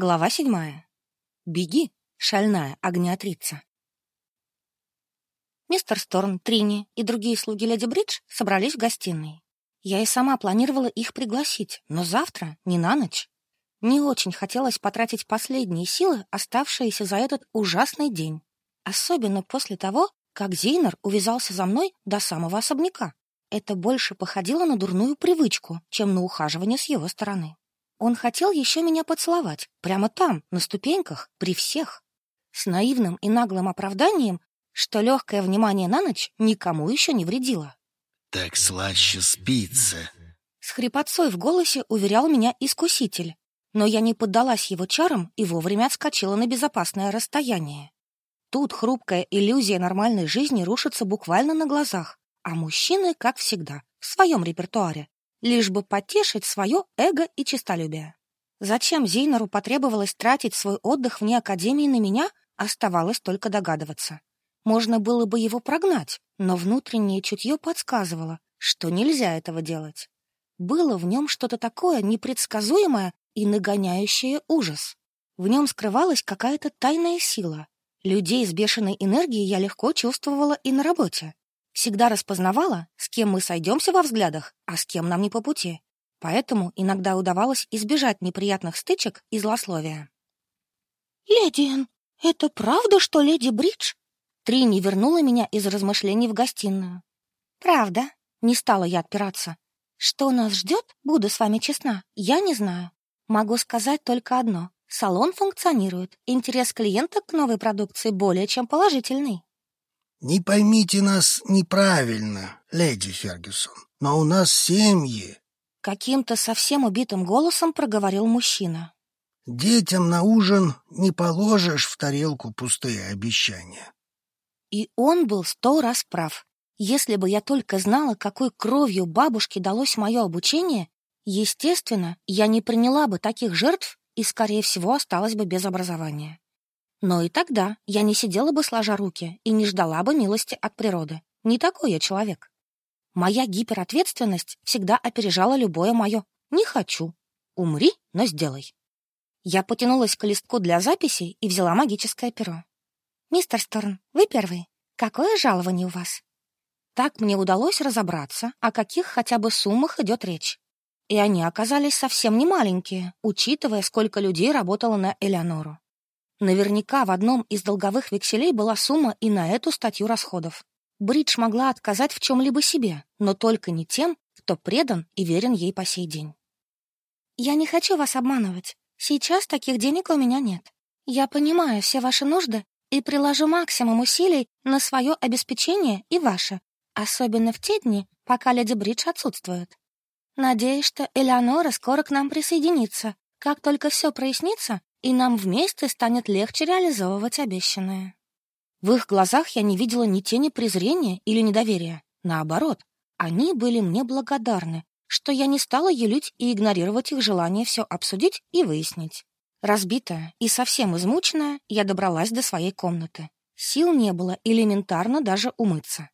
Глава седьмая. Беги, шальная огнеотрица. Мистер Сторн, Трини и другие слуги Леди Бридж собрались в гостиной. Я и сама планировала их пригласить, но завтра, не на ночь. Не очень хотелось потратить последние силы, оставшиеся за этот ужасный день. Особенно после того, как Зейнер увязался за мной до самого особняка. Это больше походило на дурную привычку, чем на ухаживание с его стороны. Он хотел еще меня поцеловать, прямо там, на ступеньках, при всех. С наивным и наглым оправданием, что легкое внимание на ночь никому еще не вредило. «Так слаще спится», — с хрипотцой в голосе уверял меня искуситель. Но я не поддалась его чарам и вовремя отскочила на безопасное расстояние. Тут хрупкая иллюзия нормальной жизни рушится буквально на глазах, а мужчины, как всегда, в своем репертуаре, лишь бы потешить свое эго и честолюбие. Зачем Зейнеру потребовалось тратить свой отдых вне Академии на меня, оставалось только догадываться. Можно было бы его прогнать, но внутреннее чутье подсказывало, что нельзя этого делать. Было в нем что-то такое непредсказуемое и нагоняющее ужас. В нем скрывалась какая-то тайная сила. Людей с бешеной энергией я легко чувствовала и на работе. Всегда распознавала, с кем мы сойдемся во взглядах, а с кем нам не по пути. Поэтому иногда удавалось избежать неприятных стычек и злословия. «Леди Энн, это правда, что леди Бридж?» Трини вернула меня из размышлений в гостиную. «Правда», — не стала я отпираться. «Что нас ждет, буду с вами честна, я не знаю. Могу сказать только одно. Салон функционирует, интерес клиента к новой продукции более чем положительный». «Не поймите нас неправильно, леди Фергюсон, но у нас семьи». Каким-то совсем убитым голосом проговорил мужчина. «Детям на ужин не положишь в тарелку пустые обещания». И он был сто раз прав. Если бы я только знала, какой кровью бабушке далось мое обучение, естественно, я не приняла бы таких жертв и, скорее всего, осталась бы без образования. Но и тогда я не сидела бы сложа руки и не ждала бы милости от природы. Не такой я человек. Моя гиперответственность всегда опережала любое мое «не хочу». Умри, но сделай. Я потянулась к листку для записей и взяла магическое перо. «Мистер Сторн, вы первый. Какое жалование у вас?» Так мне удалось разобраться, о каких хотя бы суммах идет речь. И они оказались совсем не маленькие, учитывая, сколько людей работало на Элеонору. Наверняка в одном из долговых векселей была сумма и на эту статью расходов. Бридж могла отказать в чем-либо себе, но только не тем, кто предан и верен ей по сей день. «Я не хочу вас обманывать. Сейчас таких денег у меня нет. Я понимаю все ваши нужды и приложу максимум усилий на свое обеспечение и ваше, особенно в те дни, пока леди Бридж отсутствует. Надеюсь, что Элеонора скоро к нам присоединится. Как только все прояснится, и нам вместе станет легче реализовывать обещанное. В их глазах я не видела ни тени презрения или недоверия. Наоборот, они были мне благодарны, что я не стала юлить и игнорировать их желание все обсудить и выяснить. Разбитая и совсем измученная, я добралась до своей комнаты. Сил не было элементарно даже умыться.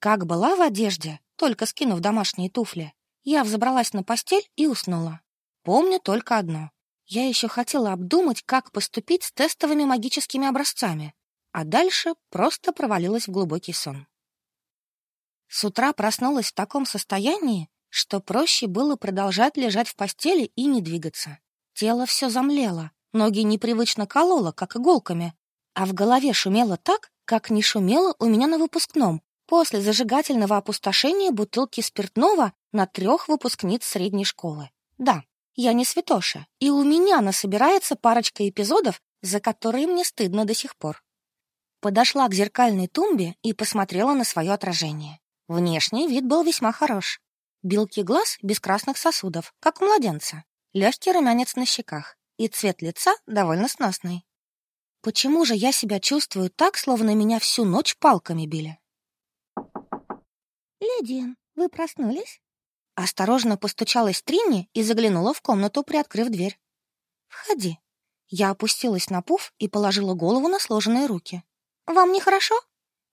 Как была в одежде, только скинув домашние туфли, я взобралась на постель и уснула. Помню только одно. Я еще хотела обдумать, как поступить с тестовыми магическими образцами, а дальше просто провалилась в глубокий сон. С утра проснулась в таком состоянии, что проще было продолжать лежать в постели и не двигаться. Тело все замлело, ноги непривычно кололо, как иголками, а в голове шумело так, как не шумело у меня на выпускном, после зажигательного опустошения бутылки спиртного на трех выпускниц средней школы. Да, я не святоша, и у меня насобирается парочка эпизодов, за которые мне стыдно до сих пор. Подошла к зеркальной тумбе и посмотрела на свое отражение. Внешний вид был весьма хорош. Белки глаз без красных сосудов, как у младенца. Легкий румянец на щеках. И цвет лица довольно сносный. Почему же я себя чувствую так, словно меня всю ночь палками били? «Леди, вы проснулись?» Осторожно постучалась Тринни и заглянула в комнату, приоткрыв дверь. «Входи». Я опустилась на пуф и положила голову на сложенные руки. «Вам нехорошо?»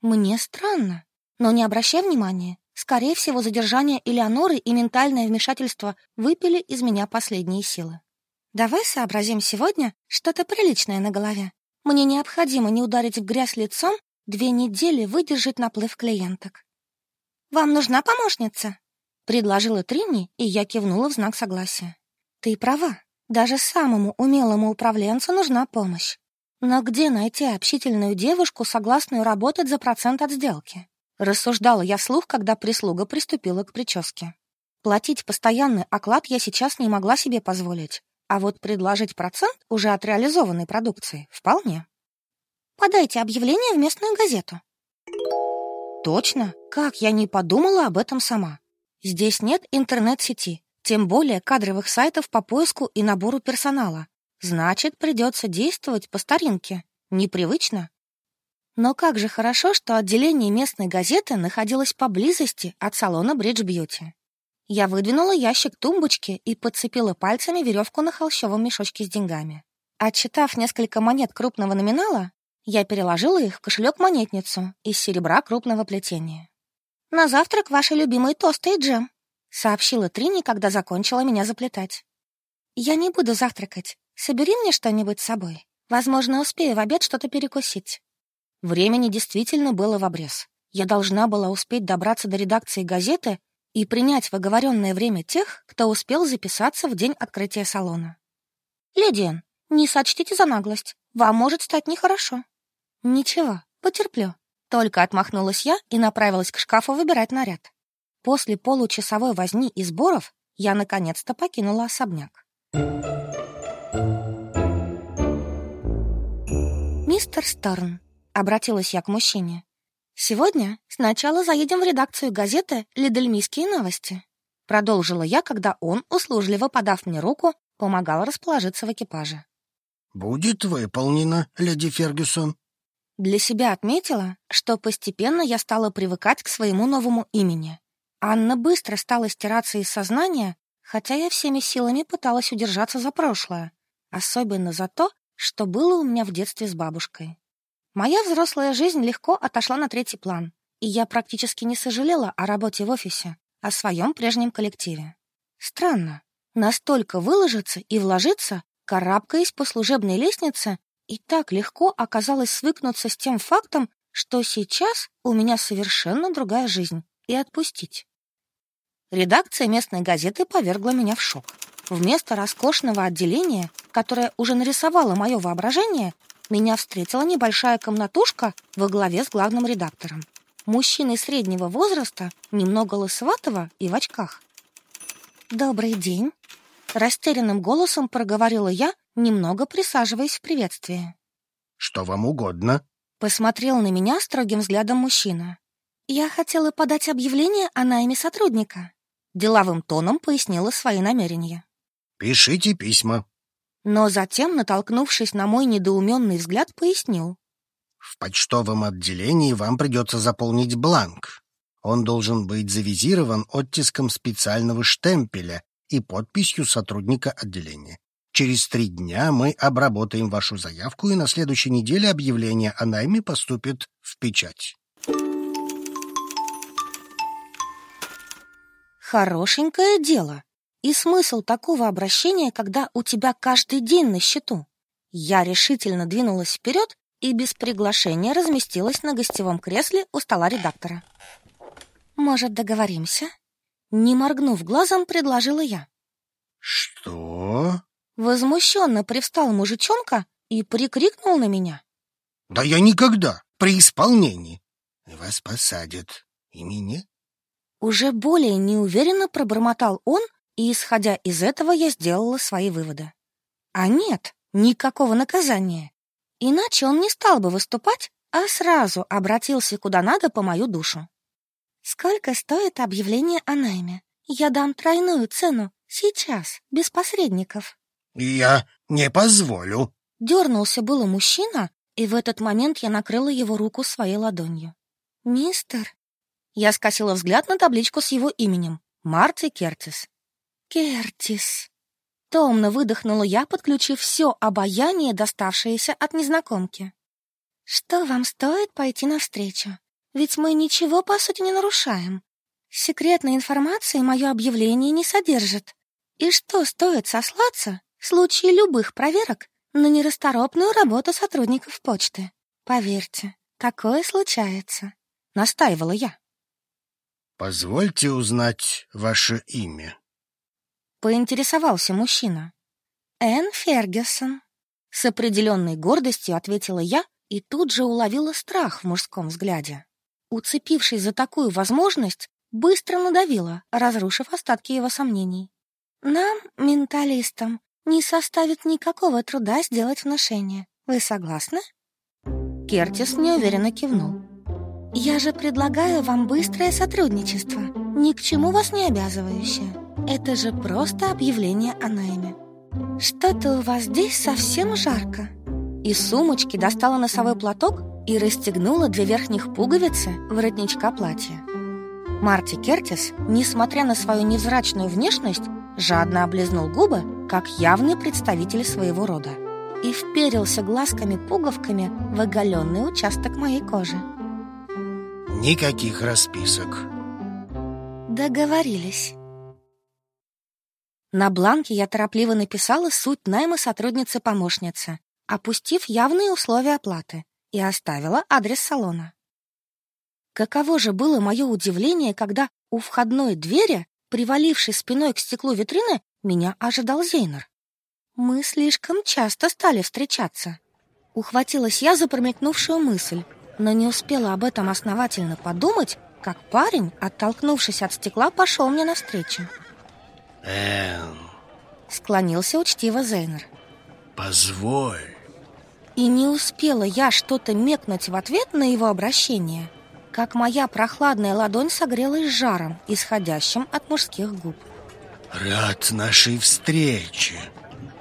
«Мне странно. Но не обращай внимания. Скорее всего, задержание Элеоноры и ментальное вмешательство выпили из меня последние силы». Давай сообразим сегодня что-то приличное на голове. Мне необходимо не ударить в грязь лицом, две недели выдержать наплыв клиенток. «Вам нужна помощница?» — предложила Тринни, и я кивнула в знак согласия. «Ты права. Даже самому умелому управленцу нужна помощь. Но где найти общительную девушку, согласную работать за процент от сделки? Рассуждала я вслух, когда прислуга приступила к прическе. Платить постоянный оклад я сейчас не могла себе позволить, а вот предложить процент уже от реализованной продукции вполне. Подайте объявление в местную газету. Точно, как я не подумала об этом сама. Здесь нет интернет-сети, тем более кадровых сайтов по поиску и набору персонала. Значит, придется действовать по старинке. Непривычно. Но как же хорошо, что отделение местной газеты находилось поблизости от салона Бридж Бьюти. Я выдвинула ящик тумбочки и подцепила пальцами веревку на холщовом мешочке с деньгами. Отчитав несколько монет крупного номинала, я переложила их в кошелек-монетницу из серебра крупного плетения. «На завтрак ваши любимые тосты и джем», — сообщила Трини, когда закончила меня заплетать. «Я не буду завтракать. Собери мне что-нибудь с собой. Возможно, успею в обед что-то перекусить». Времени действительно было в обрез. Я должна была успеть добраться до редакции газеты и принять в оговоренное время тех, кто успел записаться в день открытия салона. «Ледиан, не сочтите за наглость. Вам может стать нехорошо». «Ничего, потерплю». Только отмахнулась я и направилась к шкафу выбирать наряд. После получасовой возни и сборов я наконец-то покинула особняк. «Мистер Сторн, Обратилась я к мужчине. «Сегодня сначала заедем в редакцию газеты «Лидельмийские новости». Продолжила я, когда он, услужливо подав мне руку, помогал расположиться в экипаже. «Будет выполнено, леди Фергюсон». Для себя отметила, что постепенно я стала привыкать к своему новому имени. Анна быстро стала стираться из сознания, хотя я всеми силами пыталась удержаться за прошлое, особенно за то, что было у меня в детстве с бабушкой. Моя взрослая жизнь легко отошла на третий план, и я практически не сожалела о работе в офисе, о своем прежнем коллективе. Странно, настолько выложиться и вложиться, карабкаясь по служебной лестнице, и так легко оказалось свыкнуться с тем фактом, что сейчас у меня совершенно другая жизнь, и отпустить. Редакция местной газеты повергла меня в шок. Вместо роскошного отделения, которое уже нарисовало мое воображение, меня встретила небольшая комнатушка во главе с главным редактором. Мужчиной среднего возраста, немного лысоватого и в очках. «Добрый день», — растерянным голосом проговорила я, немного присаживаясь в приветствии. «Что вам угодно?» — посмотрел на меня строгим взглядом мужчина. «Я хотела подать объявление о найме сотрудника», — деловым тоном пояснила свои намерения. «Пишите письма», но затем, натолкнувшись на мой недоуменный взгляд, пояснил. «В почтовом отделении вам придется заполнить бланк. Он должен быть завизирован оттиском специального штемпеля и подписью сотрудника отделения. Через три дня мы обработаем вашу заявку, и на следующей неделе объявление о найме поступит в печать». «Хорошенькое дело», и смысл такого обращения, когда у тебя каждый день на счету? Я решительно двинулась вперед и без приглашения разместилась на гостевом кресле у стола редактора. «Может, договоримся?» Не моргнув глазом, предложила я. «Что?» Возмущенно привстал мужичонка и прикрикнул на меня. «Да я никогда! При исполнении! Вас посадят. И меня?» Уже более неуверенно пробормотал он, и, исходя из этого, я сделала свои выводы. А нет, никакого наказания. Иначе он не стал бы выступать, а сразу обратился куда надо по мою душу. Сколько стоит объявление о найме? Я дам тройную цену, сейчас, без посредников. Я не позволю. Дернулся было мужчина, и в этот момент я накрыла его руку своей ладонью. Мистер. Я скосила взгляд на табличку с его именем. Марти Кертис. Кертис. Томно выдохнула я, подключив все обаяние, доставшееся от незнакомки. Что вам стоит пойти навстречу? Ведь мы ничего, по сути, не нарушаем. Секретной информации мое объявление не содержит. И что стоит сослаться, в случае любых проверок на нерасторопную работу сотрудников почты. Поверьте, такое случается», — настаивала я. «Позвольте узнать ваше имя», — поинтересовался мужчина. «Энн Фергюсон», — с определенной гордостью ответила я и тут же уловила страх в мужском взгляде. Уцепившись за такую возможность, быстро надавила, разрушив остатки его сомнений. «Нам, менталистам, не составит никакого труда сделать внушение. Вы согласны?» Кертис неуверенно кивнул. «Я же предлагаю вам быстрое сотрудничество, ни к чему вас не обязывающее. Это же просто объявление о найме. Что-то у вас здесь совсем жарко». Из сумочки достала носовой платок и расстегнула две верхних пуговицы воротничка платья. Марти Кертис, несмотря на свою невзрачную внешность, жадно облизнул губы, как явный представитель своего рода, и вперился глазками-пуговками в оголенный участок моей кожи. Никаких расписок. Договорились. На бланке я торопливо написала суть найма сотрудницы-помощницы, опустив явные условия оплаты, и оставила адрес салона. Каково же было мое удивление, когда у входной двери, привалившись спиной к стеклу витрины, меня ожидал Зейнер. Мы слишком часто стали встречаться. Ухватилась я за промелькнувшую мысль, но не успела об этом основательно подумать, как парень, оттолкнувшись от стекла, пошел мне навстречу. Эм... Склонился учтиво Зейнер. Позволь. И не успела я что-то мекнуть в ответ на его обращение, как моя прохладная ладонь согрелась жаром, исходящим от мужских губ. Рад нашей встрече.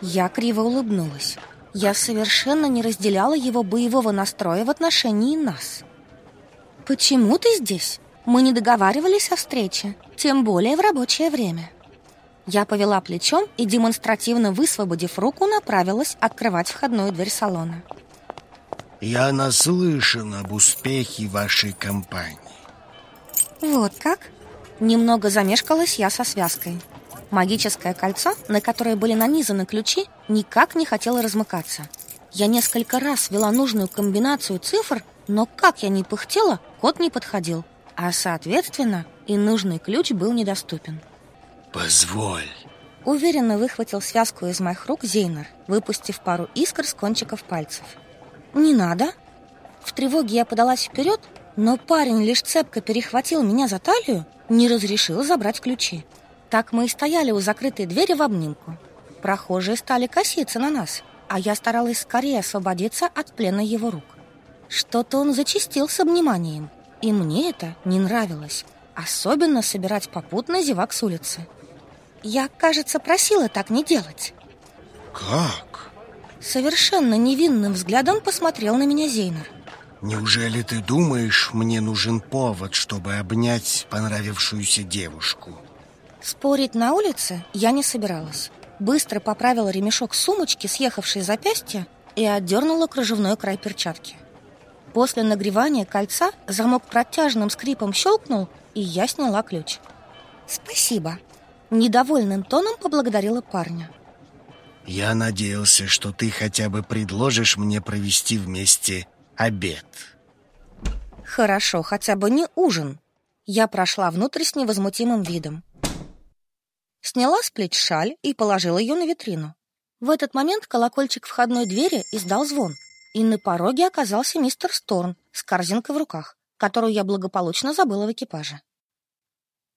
Я криво улыбнулась. Я совершенно не разделяла его боевого настроя в отношении нас. «Почему ты здесь? Мы не договаривались о встрече, тем более в рабочее время». Я повела плечом и, демонстративно высвободив руку, направилась открывать входную дверь салона. Я наслышан об успехе вашей компании. Вот как? Немного замешкалась я со связкой. Магическое кольцо, на которое были нанизаны ключи, никак не хотело размыкаться. Я несколько раз ввела нужную комбинацию цифр, но как я ни пыхтела, код не подходил, а, соответственно, и нужный ключ был недоступен. «Позволь!» Уверенно выхватил связку из моих рук Зейнер, выпустив пару искр с кончиков пальцев. «Не надо!» В тревоге я подалась вперед, но парень лишь цепко перехватил меня за талию, не разрешил забрать ключи. Так мы и стояли у закрытой двери в обнимку. Прохожие стали коситься на нас, а я старалась скорее освободиться от плена его рук. Что-то он зачистил с обниманием, и мне это не нравилось. Особенно собирать попутно зевак с улицы. Я, кажется, просила так не делать. Как? Совершенно невинным взглядом посмотрел на меня Зейнер. Неужели ты думаешь, мне нужен повод, чтобы обнять понравившуюся девушку? Спорить на улице я не собиралась. Быстро поправила ремешок сумочки, съехавшей запястья, и отдернула кружевной край перчатки. После нагревания кольца замок протяжным скрипом щелкнул, и я сняла ключ. «Спасибо!» Недовольным тоном поблагодарила парня. Я надеялся, что ты хотя бы предложишь мне провести вместе обед. Хорошо, хотя бы не ужин. Я прошла внутрь с невозмутимым видом. Сняла с плеч шаль и положила ее на витрину. В этот момент колокольчик входной двери издал звон, и на пороге оказался мистер Сторн с корзинкой в руках, которую я благополучно забыла в экипаже.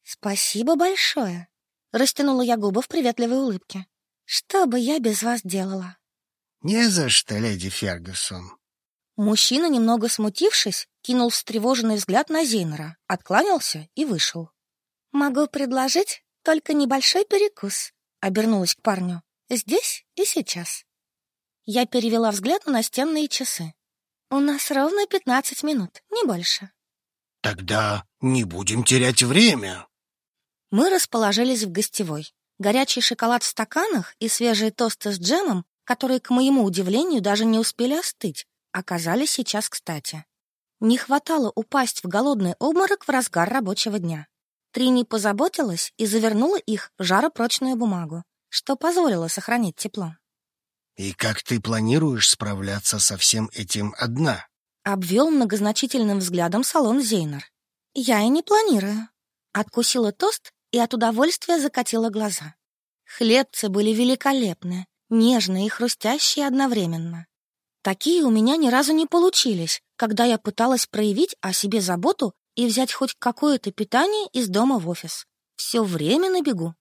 «Спасибо большое!» — растянула я губы в приветливой улыбке. Что бы я без вас делала? Не за что, леди Фергюсон. Мужчина, немного смутившись, кинул встревоженный взгляд на Зейнера, откланялся и вышел. Могу предложить только небольшой перекус, обернулась к парню. Здесь и сейчас. Я перевела взгляд на настенные часы. У нас ровно пятнадцать минут, не больше. Тогда не будем терять время. Мы расположились в гостевой. Горячий шоколад в стаканах и свежие тосты с джемом, которые, к моему удивлению, даже не успели остыть, оказались сейчас кстати. Не хватало упасть в голодный обморок в разгар рабочего дня. Трини позаботилась и завернула их в жаропрочную бумагу, что позволило сохранить тепло. «И как ты планируешь справляться со всем этим одна?» Обвел многозначительным взглядом салон Зейнер. «Я и не планирую». Откусила тост и от удовольствия закатила глаза. Хлебцы были великолепны, нежные и хрустящие одновременно. Такие у меня ни разу не получились, когда я пыталась проявить о себе заботу и взять хоть какое-то питание из дома в офис. Все время на бегу.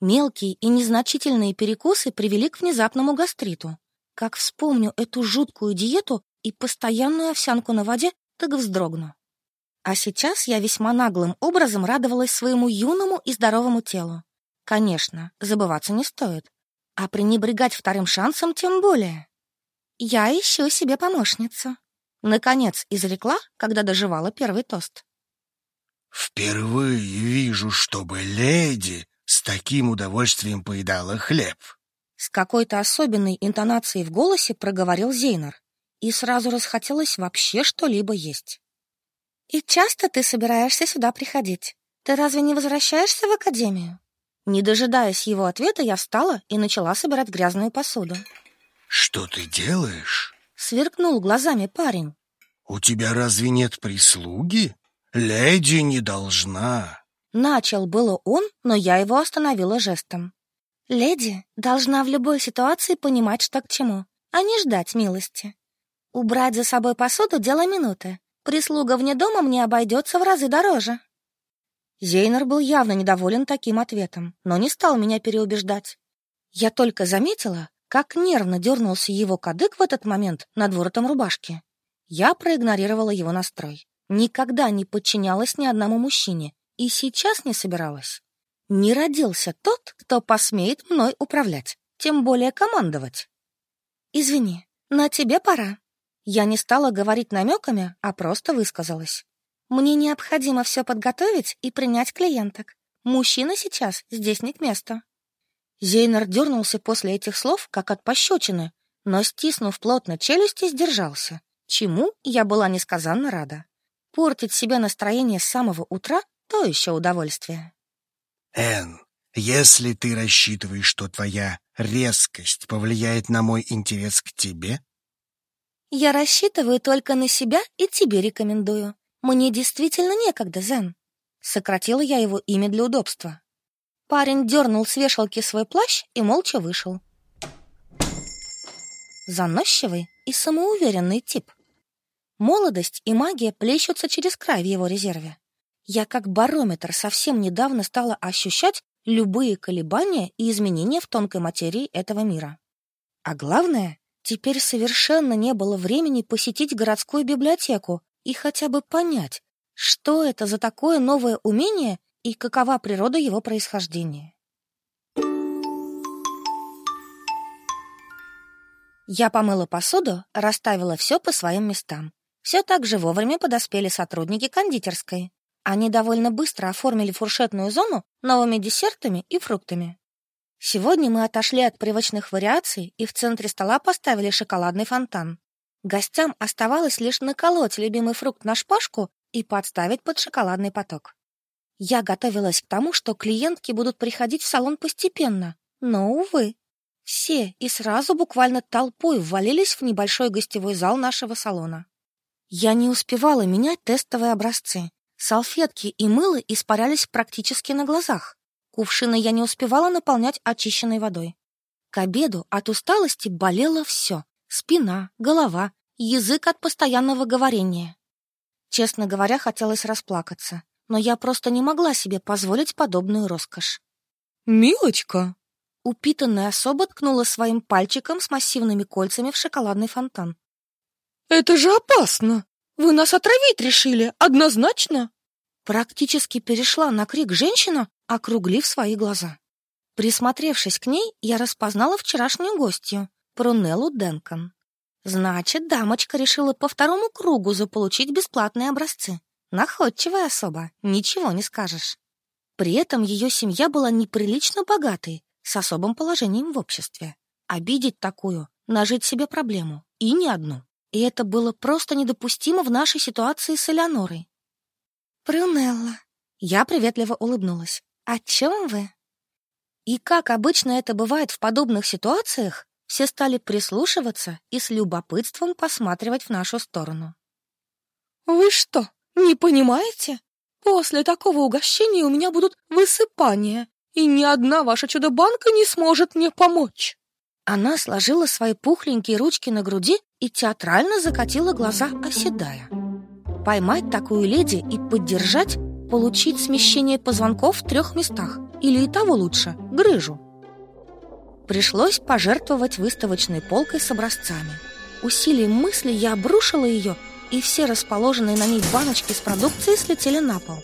Мелкие и незначительные перекусы привели к внезапному гастриту. Как вспомню эту жуткую диету и постоянную овсянку на воде, так вздрогну. А сейчас я весьма наглым образом радовалась своему юному и здоровому телу. Конечно, забываться не стоит. А пренебрегать вторым шансом тем более. Я ищу себе помощницу. Наконец изрекла, когда доживала первый тост. «Впервые вижу, чтобы леди с таким удовольствием поедала хлеб. С какой-то особенной интонацией в голосе проговорил Зейнер, и сразу расхотелось вообще что-либо есть. «И часто ты собираешься сюда приходить? Ты разве не возвращаешься в академию?» Не дожидаясь его ответа, я встала и начала собирать грязную посуду. «Что ты делаешь?» — сверкнул глазами парень. «У тебя разве нет прислуги? Леди не должна». Начал было он, но я его остановила жестом. Леди должна в любой ситуации понимать, что к чему, а не ждать милости. Убрать за собой посуду — дело минуты. Прислуга вне дома мне обойдется в разы дороже. Зейнер был явно недоволен таким ответом, но не стал меня переубеждать. Я только заметила, как нервно дернулся его кадык в этот момент над воротом рубашки. Я проигнорировала его настрой. Никогда не подчинялась ни одному мужчине, и сейчас не собиралась. Не родился тот, кто посмеет мной управлять, тем более командовать. Извини, на тебе пора. Я не стала говорить намеками, а просто высказалась. Мне необходимо все подготовить и принять клиенток. Мужчина сейчас здесь не к месту. Зейнер дернулся после этих слов, как от пощечины, но, стиснув плотно челюсти, сдержался, чему я была несказанно рада. Портить себе настроение с самого утра то еще удовольствие. Эн, если ты рассчитываешь, что твоя резкость повлияет на мой интерес к тебе... Я рассчитываю только на себя и тебе рекомендую. Мне действительно некогда, Зен. Сократила я его имя для удобства. Парень дернул с вешалки свой плащ и молча вышел. Заносчивый и самоуверенный тип. Молодость и магия плещутся через край в его резерве. Я как барометр совсем недавно стала ощущать любые колебания и изменения в тонкой материи этого мира. А главное, теперь совершенно не было времени посетить городскую библиотеку и хотя бы понять, что это за такое новое умение и какова природа его происхождения. Я помыла посуду, расставила все по своим местам. Все так же вовремя подоспели сотрудники кондитерской. Они довольно быстро оформили фуршетную зону новыми десертами и фруктами. Сегодня мы отошли от привычных вариаций и в центре стола поставили шоколадный фонтан. Гостям оставалось лишь наколоть любимый фрукт на шпажку и подставить под шоколадный поток. Я готовилась к тому, что клиентки будут приходить в салон постепенно, но, увы, все и сразу буквально толпой ввалились в небольшой гостевой зал нашего салона. Я не успевала менять тестовые образцы, Салфетки и мыло испарялись практически на глазах. Кувшины я не успевала наполнять очищенной водой. К обеду от усталости болело все — спина, голова, язык от постоянного говорения. Честно говоря, хотелось расплакаться, но я просто не могла себе позволить подобную роскошь. «Милочка!» Упитанная особа ткнула своим пальчиком с массивными кольцами в шоколадный фонтан. «Это же опасно! Вы нас отравить решили, однозначно!» Практически перешла на крик женщина, округлив свои глаза. Присмотревшись к ней, я распознала вчерашнюю гостью, Прунеллу Денкон. Значит, дамочка решила по второму кругу заполучить бесплатные образцы. Находчивая особа, ничего не скажешь. При этом ее семья была неприлично богатой, с особым положением в обществе. Обидеть такую, нажить себе проблему, и не одну. И это было просто недопустимо в нашей ситуации с Элеонорой. «Прунелла». Я приветливо улыбнулась. «О чем вы?» И как обычно это бывает в подобных ситуациях, все стали прислушиваться и с любопытством посматривать в нашу сторону. «Вы что, не понимаете? После такого угощения у меня будут высыпания, и ни одна ваша чудо-банка не сможет мне помочь!» Она сложила свои пухленькие ручки на груди и театрально закатила глаза, оседая. Поймать такую леди и поддержать, получить смещение позвонков в трех местах, или и того лучше, грыжу. Пришлось пожертвовать выставочной полкой с образцами. Усилием мысли я обрушила ее, и все расположенные на ней баночки с продукцией слетели на пол.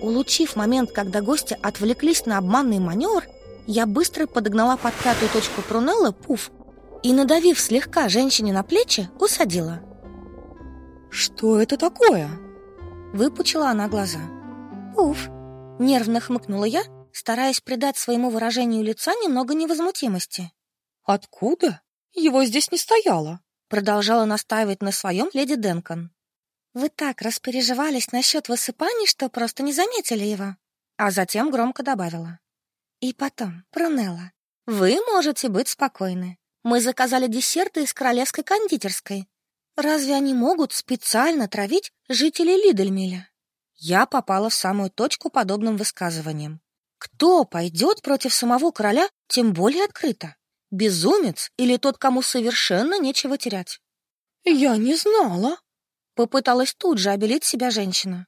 Улучив момент, когда гости отвлеклись на обманный маневр, я быстро подогнала под пятую точку Прунелла пуф и, надавив слегка женщине на плечи, усадила. «Что это такое?» Выпучила она глаза. «Пуф!» — нервно хмыкнула я, стараясь придать своему выражению лица немного невозмутимости. «Откуда? Его здесь не стояло!» Продолжала настаивать на своем леди Денкон. «Вы так распереживались насчет высыпаний, что просто не заметили его!» А затем громко добавила. И потом, Прунелла, вы можете быть спокойны. Мы заказали десерты из королевской кондитерской. Разве они могут специально травить жителей Лидельмиля? Я попала в самую точку подобным высказыванием. Кто пойдет против самого короля, тем более открыто? Безумец или тот, кому совершенно нечего терять? Я не знала. Попыталась тут же обелить себя женщина.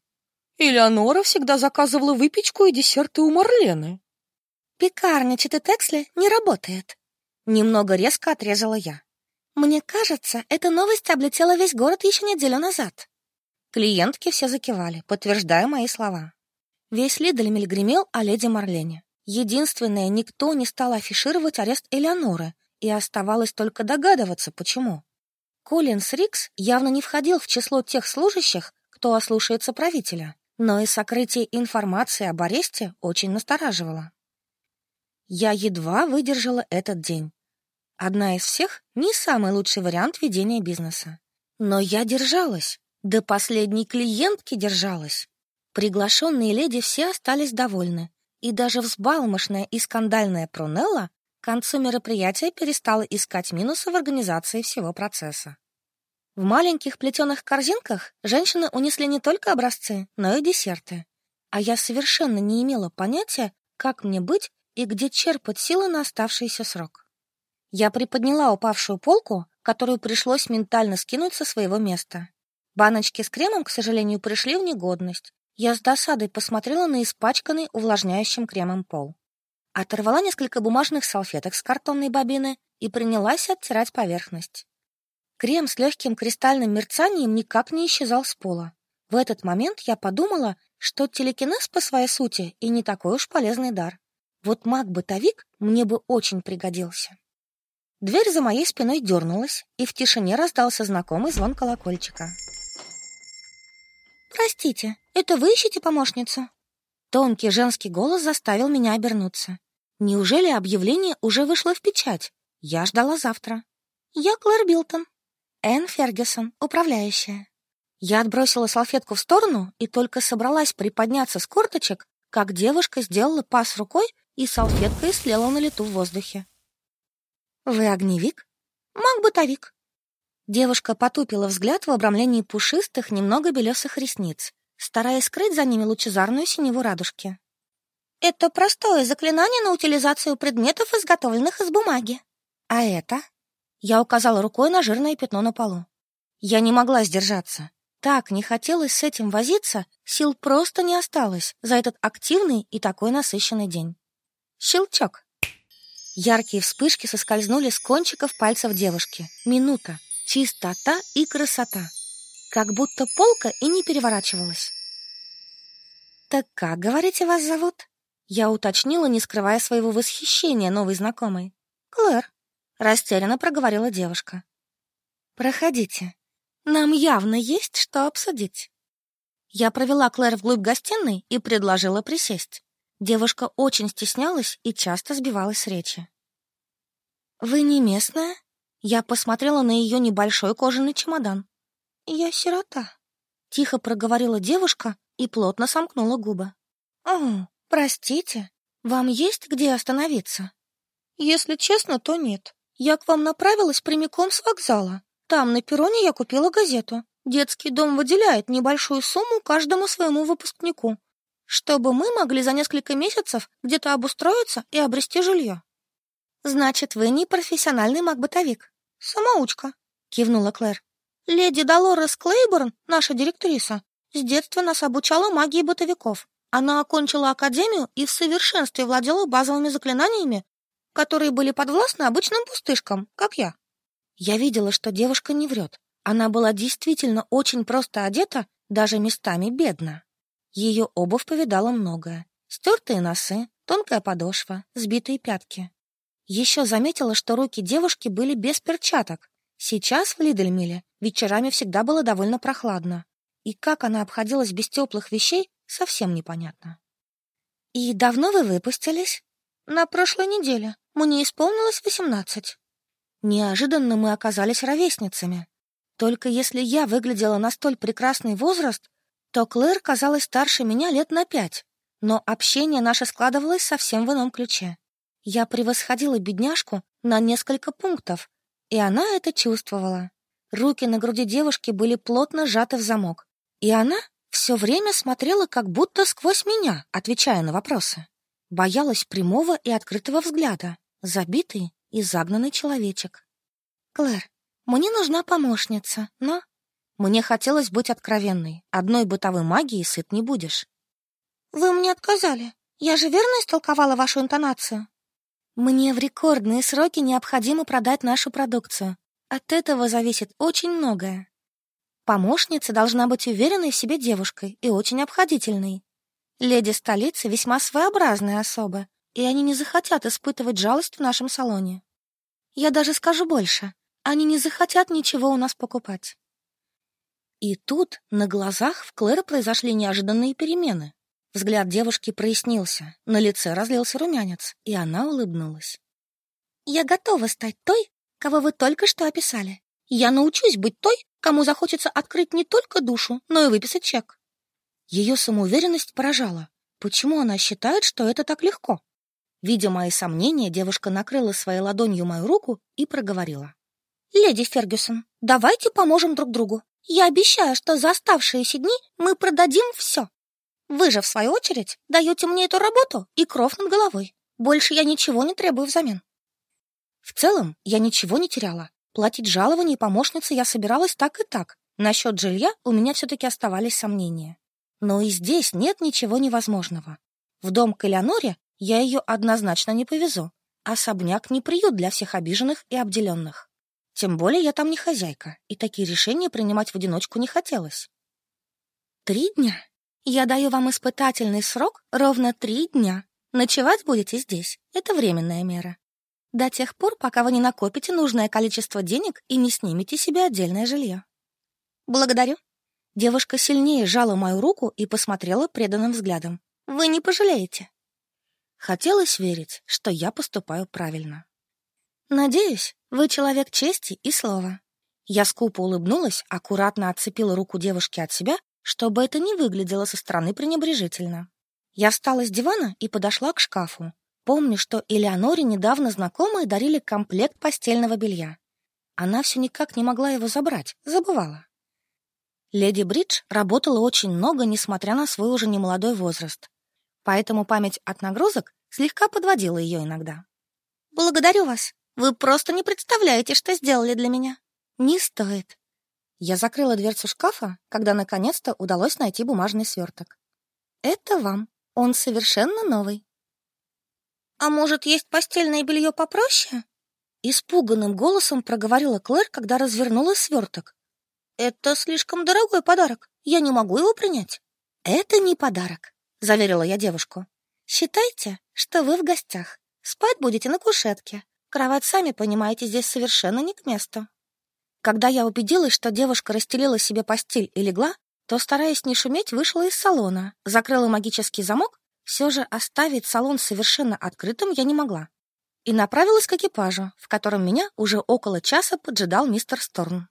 Элеонора всегда заказывала выпечку и десерты у Марлены. «Пекарня Читетексли не работает», — немного резко отрезала я. «Мне кажется, эта новость облетела весь город еще неделю назад». Клиентки все закивали, подтверждая мои слова. Весь Лидельмель гремел о леди Марлене. Единственное, никто не стал афишировать арест Элеоноры, и оставалось только догадываться, почему. Коллинс Рикс явно не входил в число тех служащих, кто ослушается правителя, но и сокрытие информации об аресте очень настораживало. Я едва выдержала этот день. Одна из всех — не самый лучший вариант ведения бизнеса. Но я держалась. До последней клиентки держалась. Приглашенные леди все остались довольны. И даже взбалмошная и скандальная Прунелла к концу мероприятия перестала искать минусы в организации всего процесса. В маленьких плетеных корзинках женщины унесли не только образцы, но и десерты. А я совершенно не имела понятия, как мне быть и где черпать силы на оставшийся срок. Я приподняла упавшую полку, которую пришлось ментально скинуть со своего места. Баночки с кремом, к сожалению, пришли в негодность. Я с досадой посмотрела на испачканный увлажняющим кремом пол. Оторвала несколько бумажных салфеток с картонной бобины и принялась оттирать поверхность. Крем с легким кристальным мерцанием никак не исчезал с пола. В этот момент я подумала, что телекинез по своей сути и не такой уж полезный дар. Вот маг-бытовик мне бы очень пригодился. Дверь за моей спиной дернулась, и в тишине раздался знакомый звон колокольчика. «Простите, это вы ищете помощницу?» Тонкий женский голос заставил меня обернуться. Неужели объявление уже вышло в печать? Я ждала завтра. «Я Клэр Билтон. Энн Фергюсон, управляющая». Я отбросила салфетку в сторону и только собралась приподняться с корточек, как девушка сделала пас рукой и салфеткой слела на лету в воздухе. «Вы огневик?» «Маг-бытовик». Девушка потупила взгляд в обрамлении пушистых, немного белесых ресниц, стараясь скрыть за ними лучезарную синеву радужки. «Это простое заклинание на утилизацию предметов, изготовленных из бумаги. А это?» Я указала рукой на жирное пятно на полу. Я не могла сдержаться. Так не хотелось с этим возиться, сил просто не осталось за этот активный и такой насыщенный день. Щелчок. Яркие вспышки соскользнули с кончиков пальцев девушки. Минута. Чистота и красота. Как будто полка и не переворачивалась. «Так как, говорите, вас зовут?» Я уточнила, не скрывая своего восхищения новой знакомой. «Клэр», — растерянно проговорила девушка. «Проходите. Нам явно есть что обсудить». Я провела Клэр вглубь гостиной и предложила присесть. Девушка очень стеснялась и часто сбивалась с речи. «Вы не местная?» Я посмотрела на ее небольшой кожаный чемодан. «Я сирота», — тихо проговорила девушка и плотно сомкнула губы. «О, простите, «Вам есть где остановиться?» «Если честно, то нет. Я к вам направилась прямиком с вокзала. Там, на перроне, я купила газету. Детский дом выделяет небольшую сумму каждому своему выпускнику, чтобы мы могли за несколько месяцев где-то обустроиться и обрести жилье. Значит, вы не профессиональный маг-бытовик. Самоучка, кивнула Клэр. Леди Долорес Клейборн, наша директриса, с детства нас обучала магии бытовиков. Она окончила академию и в совершенстве владела базовыми заклинаниями, которые были подвластны обычным пустышкам, как я. Я видела, что девушка не врет. Она была действительно очень просто одета, даже местами бедно. Ее обувь повидала многое. Стертые носы, тонкая подошва, сбитые пятки. Еще заметила, что руки девушки были без перчаток. Сейчас в Лидельмиле вечерами всегда было довольно прохладно. И как она обходилась без теплых вещей, совсем непонятно. «И давно вы выпустились?» «На прошлой неделе. Мне исполнилось восемнадцать». Неожиданно мы оказались ровесницами. Только если я выглядела на столь прекрасный возраст, то Клэр казалась старше меня лет на пять, но общение наше складывалось совсем в ином ключе. Я превосходила бедняжку на несколько пунктов, и она это чувствовала. Руки на груди девушки были плотно сжаты в замок, и она все время смотрела как будто сквозь меня, отвечая на вопросы. Боялась прямого и открытого взгляда, забитый и загнанный человечек. «Клэр, мне нужна помощница, но мне хотелось быть откровенной. Одной бытовой магией сыт не будешь. Вы мне отказали. Я же верно истолковала вашу интонацию? Мне в рекордные сроки необходимо продать нашу продукцию. От этого зависит очень многое. Помощница должна быть уверенной в себе девушкой и очень обходительной. Леди столицы весьма своеобразные особы, и они не захотят испытывать жалость в нашем салоне. Я даже скажу больше. Они не захотят ничего у нас покупать. И тут на глазах в Клэр произошли неожиданные перемены. Взгляд девушки прояснился, на лице разлился румянец, и она улыбнулась. «Я готова стать той, кого вы только что описали. Я научусь быть той, кому захочется открыть не только душу, но и выписать чек». Ее самоуверенность поражала. Почему она считает, что это так легко? Видя мои сомнения, девушка накрыла своей ладонью мою руку и проговорила. «Леди Фергюсон, давайте поможем друг другу. Я обещаю, что за оставшиеся дни мы продадим все. Вы же, в свою очередь, даете мне эту работу и кров над головой. Больше я ничего не требую взамен. В целом, я ничего не теряла. Платить жалование помощнице я собиралась так и так. Насчет жилья у меня все-таки оставались сомнения. Но и здесь нет ничего невозможного. В дом к Элеоноре я ее однозначно не повезу. Особняк не приют для всех обиженных и обделенных. Тем более я там не хозяйка, и такие решения принимать в одиночку не хотелось. Три дня? Я даю вам испытательный срок ровно три дня. Ночевать будете здесь. Это временная мера. До тех пор, пока вы не накопите нужное количество денег и не снимете себе отдельное жилье. Благодарю. Девушка сильнее сжала мою руку и посмотрела преданным взглядом. Вы не пожалеете. Хотелось верить, что я поступаю правильно. Надеюсь, вы человек чести и слова. Я скупо улыбнулась, аккуратно отцепила руку девушки от себя, чтобы это не выглядело со стороны пренебрежительно. Я встала с дивана и подошла к шкафу. Помню, что Элеоноре недавно знакомые дарили комплект постельного белья. Она все никак не могла его забрать, забывала. Леди Бридж работала очень много, несмотря на свой уже немолодой возраст. Поэтому память от нагрузок слегка подводила ее иногда. «Благодарю вас», вы просто не представляете, что сделали для меня. Не стоит. Я закрыла дверцу шкафа, когда наконец-то удалось найти бумажный сверток. Это вам. Он совершенно новый. А может, есть постельное белье попроще? Испуганным голосом проговорила Клэр, когда развернула сверток. Это слишком дорогой подарок. Я не могу его принять. Это не подарок, заверила я девушку. Считайте, что вы в гостях. Спать будете на кушетке, Кровать, сами понимаете, здесь совершенно не к месту. Когда я убедилась, что девушка расстелила себе постель и легла, то, стараясь не шуметь, вышла из салона, закрыла магический замок, все же оставить салон совершенно открытым я не могла. И направилась к экипажу, в котором меня уже около часа поджидал мистер Сторн.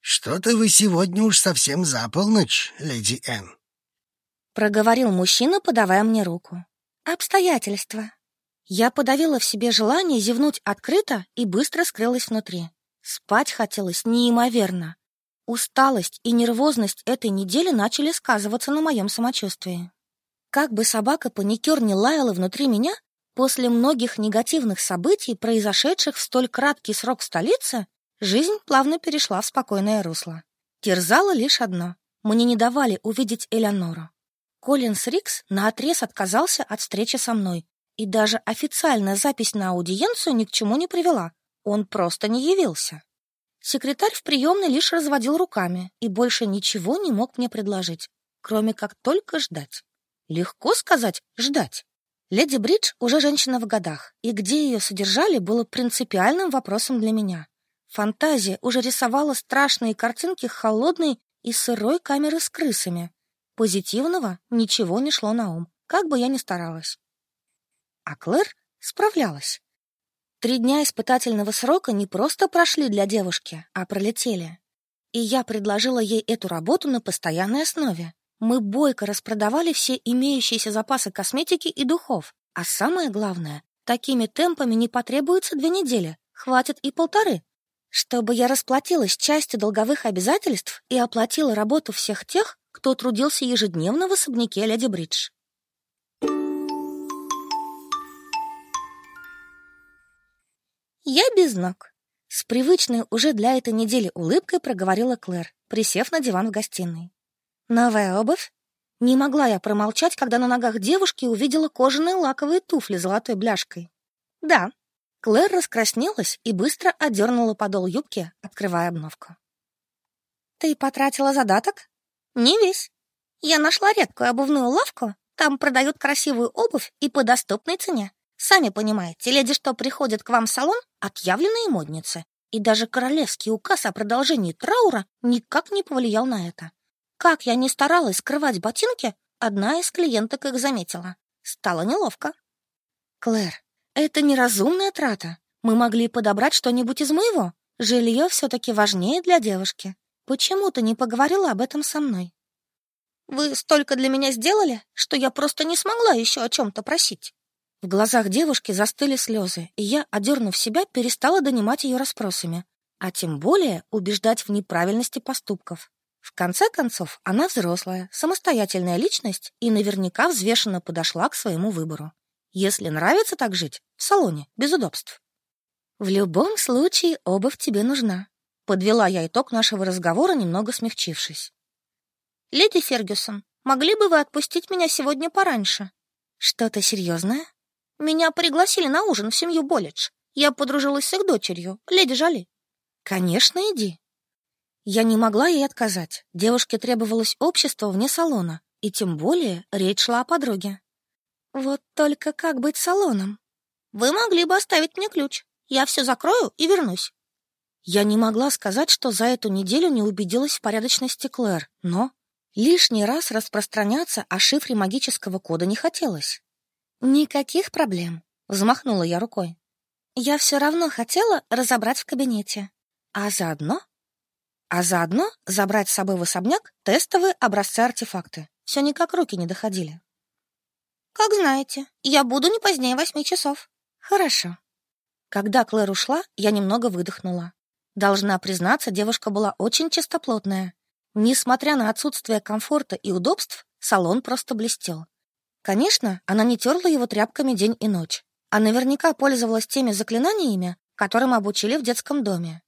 «Что-то вы сегодня уж совсем за полночь, леди Энн», — проговорил мужчина, подавая мне руку. Обстоятельства. Я подавила в себе желание зевнуть открыто и быстро скрылась внутри. Спать хотелось неимоверно. Усталость и нервозность этой недели начали сказываться на моем самочувствии. Как бы собака-паникер не лаяла внутри меня, после многих негативных событий, произошедших в столь краткий срок в столице, жизнь плавно перешла в спокойное русло. Терзало лишь одно — мне не давали увидеть Элеонору. Коллинс Рикс наотрез отказался от встречи со мной, и даже официальная запись на аудиенцию ни к чему не привела. Он просто не явился. Секретарь в приемной лишь разводил руками и больше ничего не мог мне предложить, кроме как только ждать. Легко сказать «ждать». Леди Бридж уже женщина в годах, и где ее содержали, было принципиальным вопросом для меня. Фантазия уже рисовала страшные картинки холодной и сырой камеры с крысами. Позитивного ничего не шло на ум, как бы я ни старалась. А Клэр справлялась. Три дня испытательного срока не просто прошли для девушки, а пролетели. И я предложила ей эту работу на постоянной основе. Мы бойко распродавали все имеющиеся запасы косметики и духов. А самое главное, такими темпами не потребуется две недели, хватит и полторы. Чтобы я расплатилась частью долговых обязательств и оплатила работу всех тех, кто трудился ежедневно в особняке Леди Бридж. Я без ног. С привычной уже для этой недели улыбкой проговорила Клэр, присев на диван в гостиной. Новая обувь? Не могла я промолчать, когда на ногах девушки увидела кожаные лаковые туфли с золотой бляшкой. Да. Клэр раскраснелась и быстро одернула подол юбки, открывая обновку. Ты потратила задаток? Не весь. Я нашла редкую обувную лавку, там продают красивую обувь и по доступной цене. Сами понимаете, леди, что приходят к вам в салон, отъявленные модницы. И даже королевский указ о продолжении траура никак не повлиял на это. Как я не старалась скрывать ботинки, одна из клиенток их заметила. Стало неловко. Клэр, это неразумная трата. Мы могли подобрать что-нибудь из моего. Жилье все-таки важнее для девушки. Почему ты не поговорила об этом со мной? Вы столько для меня сделали, что я просто не смогла еще о чем-то просить. В глазах девушки застыли слезы, и я, одернув себя, перестала донимать ее расспросами, а тем более убеждать в неправильности поступков. В конце концов, она взрослая, самостоятельная личность и наверняка взвешенно подошла к своему выбору. Если нравится так жить, в салоне, без удобств. В любом случае, обувь тебе нужна. Подвела я итог нашего разговора, немного смягчившись. Леди Фергюсон, могли бы вы отпустить меня сегодня пораньше? Что-то серьезное? Меня пригласили на ужин в семью Болидж. Я подружилась с их дочерью, леди Жали. Конечно, иди. Я не могла ей отказать. Девушке требовалось общество вне салона, и тем более речь шла о подруге. Вот только как быть салоном? Вы могли бы оставить мне ключ. Я все закрою и вернусь. Я не могла сказать, что за эту неделю не убедилась в порядочности Клэр, но лишний раз распространяться о шифре магического кода не хотелось. «Никаких проблем», — взмахнула я рукой. «Я все равно хотела разобрать в кабинете. А заодно...» А заодно забрать с собой в особняк тестовые образцы-артефакты. Все никак руки не доходили. «Как знаете, я буду не позднее восьми часов». «Хорошо». Когда Клэр ушла, я немного выдохнула. Должна признаться, девушка была очень чистоплотная. Несмотря на отсутствие комфорта и удобств, салон просто блестел. Конечно, она не терла его тряпками день и ночь, а наверняка пользовалась теми заклинаниями, которым обучили в детском доме.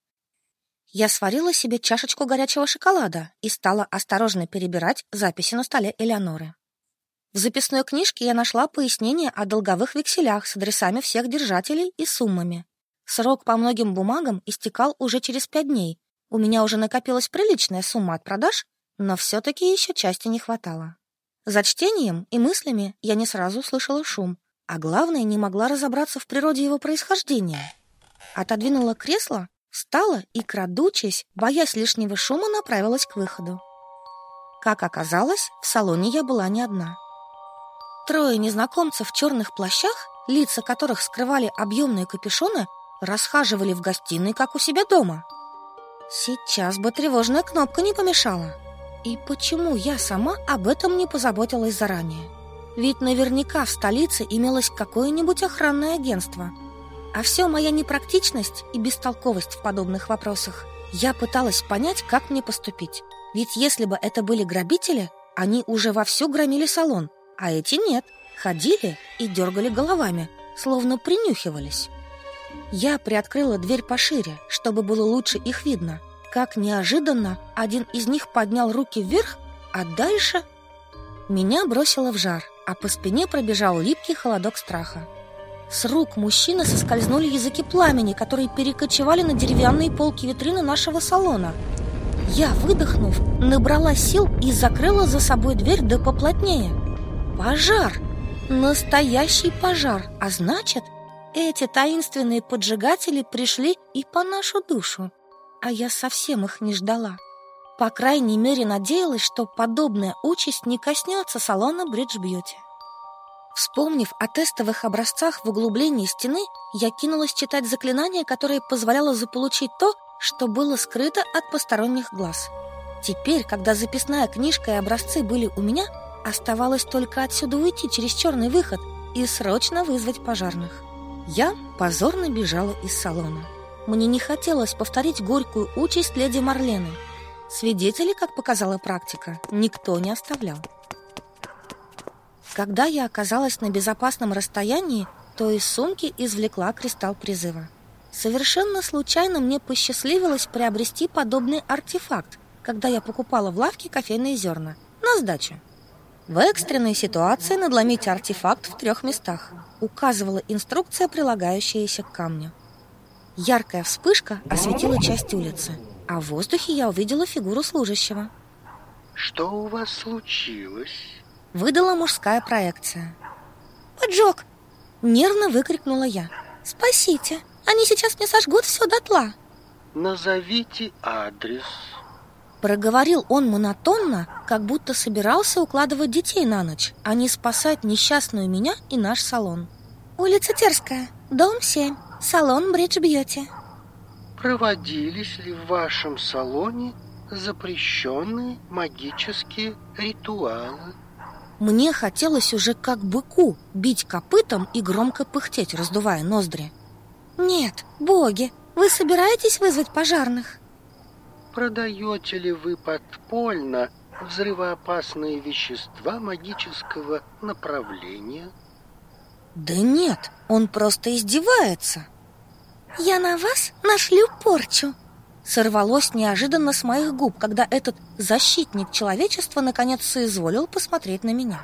Я сварила себе чашечку горячего шоколада и стала осторожно перебирать записи на столе Элеоноры. В записной книжке я нашла пояснение о долговых векселях с адресами всех держателей и суммами. Срок по многим бумагам истекал уже через пять дней. У меня уже накопилась приличная сумма от продаж, но все-таки еще части не хватало. За чтением и мыслями я не сразу слышала шум, а главное, не могла разобраться в природе его происхождения. Отодвинула кресло, встала и, крадучись, боясь лишнего шума, направилась к выходу. Как оказалось, в салоне я была не одна. Трое незнакомцев в черных плащах, лица которых скрывали объемные капюшоны, расхаживали в гостиной, как у себя дома. Сейчас бы тревожная кнопка не помешала. И почему я сама об этом не позаботилась заранее? Ведь наверняка в столице имелось какое-нибудь охранное агентство. А все моя непрактичность и бестолковость в подобных вопросах. Я пыталась понять, как мне поступить. Ведь если бы это были грабители, они уже вовсю громили салон, а эти нет. Ходили и дергали головами, словно принюхивались. Я приоткрыла дверь пошире, чтобы было лучше их видно. Как неожиданно один из них поднял руки вверх, а дальше... Меня бросило в жар, а по спине пробежал липкий холодок страха. С рук мужчины соскользнули языки пламени, которые перекочевали на деревянные полки витрины нашего салона. Я, выдохнув, набрала сил и закрыла за собой дверь да поплотнее. Пожар! Настоящий пожар! А значит, эти таинственные поджигатели пришли и по нашу душу. А я совсем их не ждала. По крайней мере, надеялась, что подобная участь не коснется салона Бридж Бьюти. Вспомнив о тестовых образцах в углублении стены, я кинулась читать заклинание, которое позволяло заполучить то, что было скрыто от посторонних глаз. Теперь, когда записная книжка и образцы были у меня, оставалось только отсюда уйти через черный выход и срочно вызвать пожарных. Я позорно бежала из салона. Мне не хотелось повторить горькую участь леди Марлены. Свидетелей, как показала практика, никто не оставлял. Когда я оказалась на безопасном расстоянии, то из сумки извлекла кристалл призыва. Совершенно случайно мне посчастливилось приобрести подобный артефакт, когда я покупала в лавке кофейные зерна на сдачу. В экстренной ситуации надломить артефакт в трех местах, указывала инструкция, прилагающаяся к камню. Яркая вспышка осветила часть улицы, а в воздухе я увидела фигуру служащего. Что у вас случилось? Выдала мужская проекция. Поджог! Нервно выкрикнула я. Спасите! Они сейчас мне сожгут все дотла. Назовите адрес. Проговорил он монотонно, как будто собирался укладывать детей на ночь, а не спасать несчастную меня и наш салон. Улица Терская, дом 7, салон Бридж Бьюти. Проводились ли в вашем салоне запрещенные магические ритуалы? Мне хотелось уже как быку бить копытом и громко пыхтеть, раздувая ноздри. Нет, боги, вы собираетесь вызвать пожарных? Продаете ли вы подпольно взрывоопасные вещества магического направления? Да нет, он просто издевается. Я на вас нашлю порчу. Сорвалось неожиданно с моих губ, когда этот защитник человечества наконец соизволил посмотреть на меня.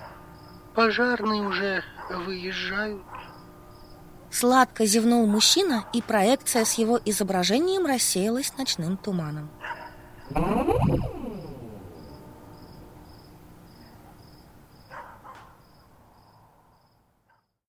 Пожарные уже выезжают. Сладко зевнул мужчина, и проекция с его изображением рассеялась ночным туманом.